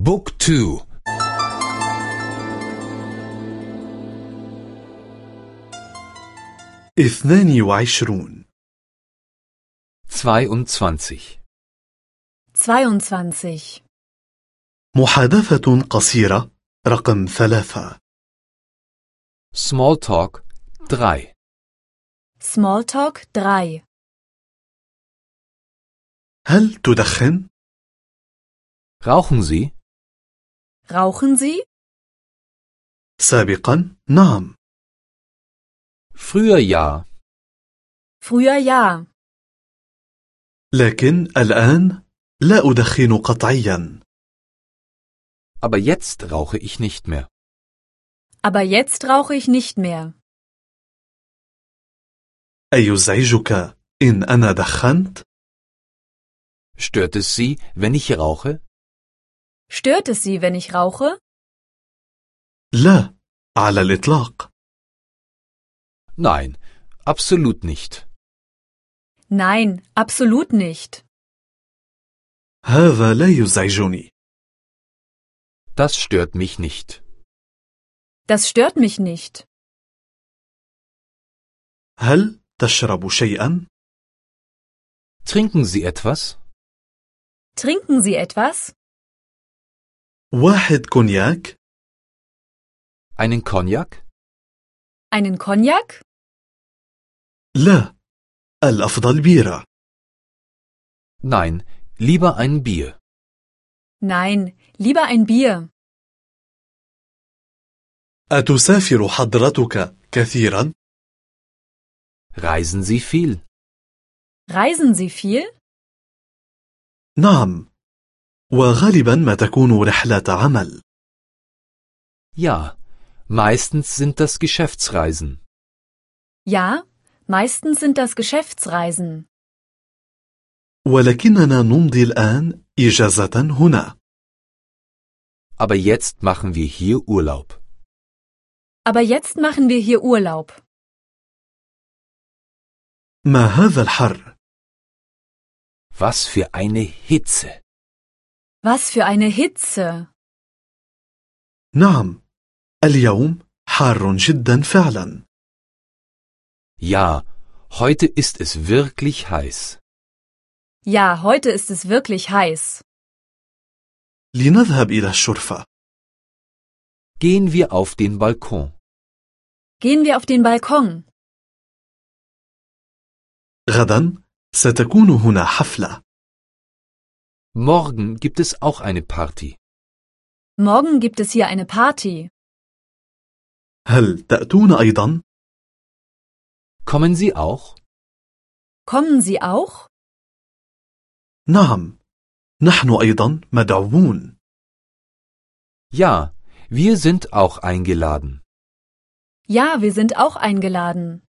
بوك تو اثنان وعشرون 22 22. محادثة قصيرة رقم ثلاثة Small Talk 3 Smalltalk 3. هل تدخن؟ Rauchen Sie? Rauchen Sie? سابقا نعم Früher ja, Früher ja, لكن الآن لا أدخن قطعيا aber jetzt rauche ich nicht mehr. aber jetzt rauche ich nicht mehr. أيزعجك إن أنا دخنت؟ Stört es Sie, wenn ich rauche? Stört es Sie, wenn ich rauche? لا على الإطلاق Nein, absolut nicht. Nein, absolut nicht. هذا لا يزعجني Das stört mich nicht. Das stört mich nicht. هل تشرب شيئا؟ Trinken Sie etwas? Trinken Sie etwas? واحد كونياك؟ Einen Cognac? Einen Cognac? لا الأفضل بيرة Nein, lieber ein Bier. Nein, lieber ein Bier. أتسافر حضرتك كثيرا؟ Reisen Sie viel? Reisen Sie viel? نعم وغالبا ما تكون رحلة عمل Ja, meistens sind das Geschäftsreisen. Ja, meistens sind das Geschäftsreisen. ولكننا نمضي الآن إجازة هنا Aber jetzt machen wir hier Urlaub. Aber jetzt machen wir hier Urlaub. ما هذا الحر؟ Was für eine Hitze. Was für eine Hitze. نعم اليوم حار جدا فعلا Ja, heute ist es wirklich heiß. Ja, heute ist es wirklich heiß. لنذهب إلى الشرفة Gehen wir auf den Balkon. Gehen wir auf den Balkon. غدا ستكون هنا حفلة Morgen gibt es auch eine Party. Morgen gibt es hier eine Party. هل تأتون أيضا؟ Kommen Sie auch? Kommen Sie auch? نعم نحن أيضا مدعوون Ja, wir sind auch eingeladen. Ja, wir sind auch eingeladen.